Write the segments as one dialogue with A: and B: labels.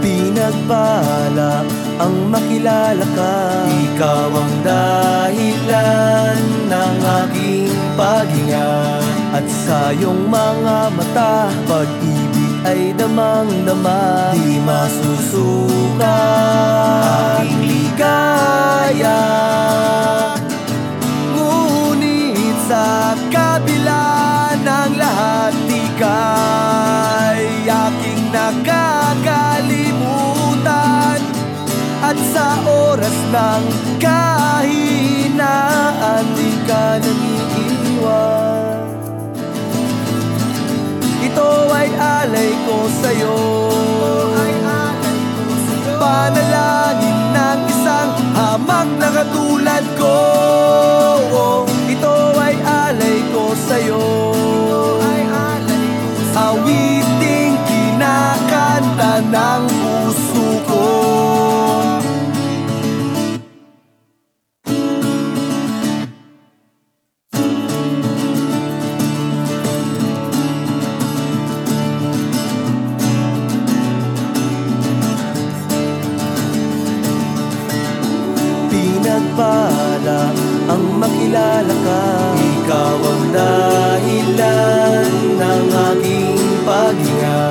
A: Pinagpala ang makilala ka. Ikaw ang dahilan ng aking paghinga At sa iyong mga mata Pag-ibig ay damang-dama Di masusuka aking ligaya. Ngunit sa kabila ng lahat Di ka'y aking nakakalimutan At sa oras ng kahinaan Di ka nangiiwan Ito ay alay ko sa'yo. Panalangin ng isang hamak na katulad ko. Ito ay alay ko sa'yo. Awiting kinakanta ng Pinagpala ang makilala ka. Ikaw ang dahilan ng aking paghinga.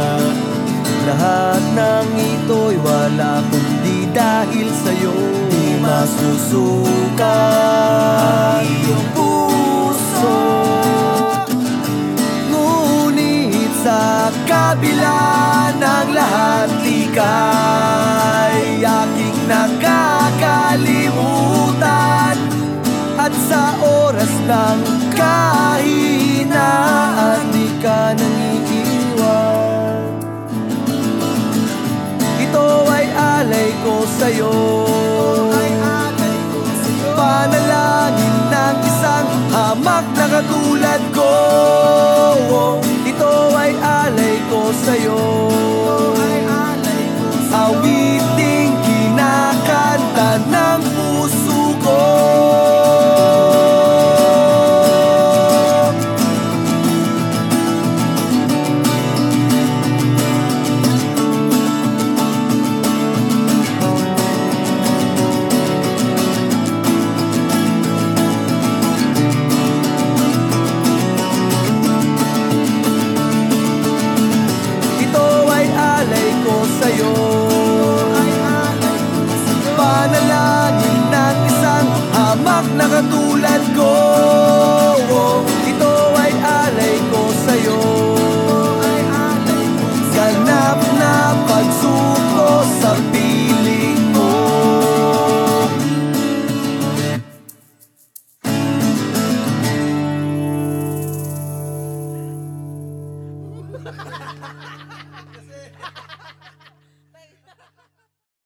A: Lahat ng ito'y wala kundi dahil sa'yo. Di masusuka ang iyong puso. Ngunit sa kabila ng lahat Di ko sa'yo. Ay alay ko sa'yo Panalangin ng isang hamak na katulad ko. Ito ay alay ko sa'yo.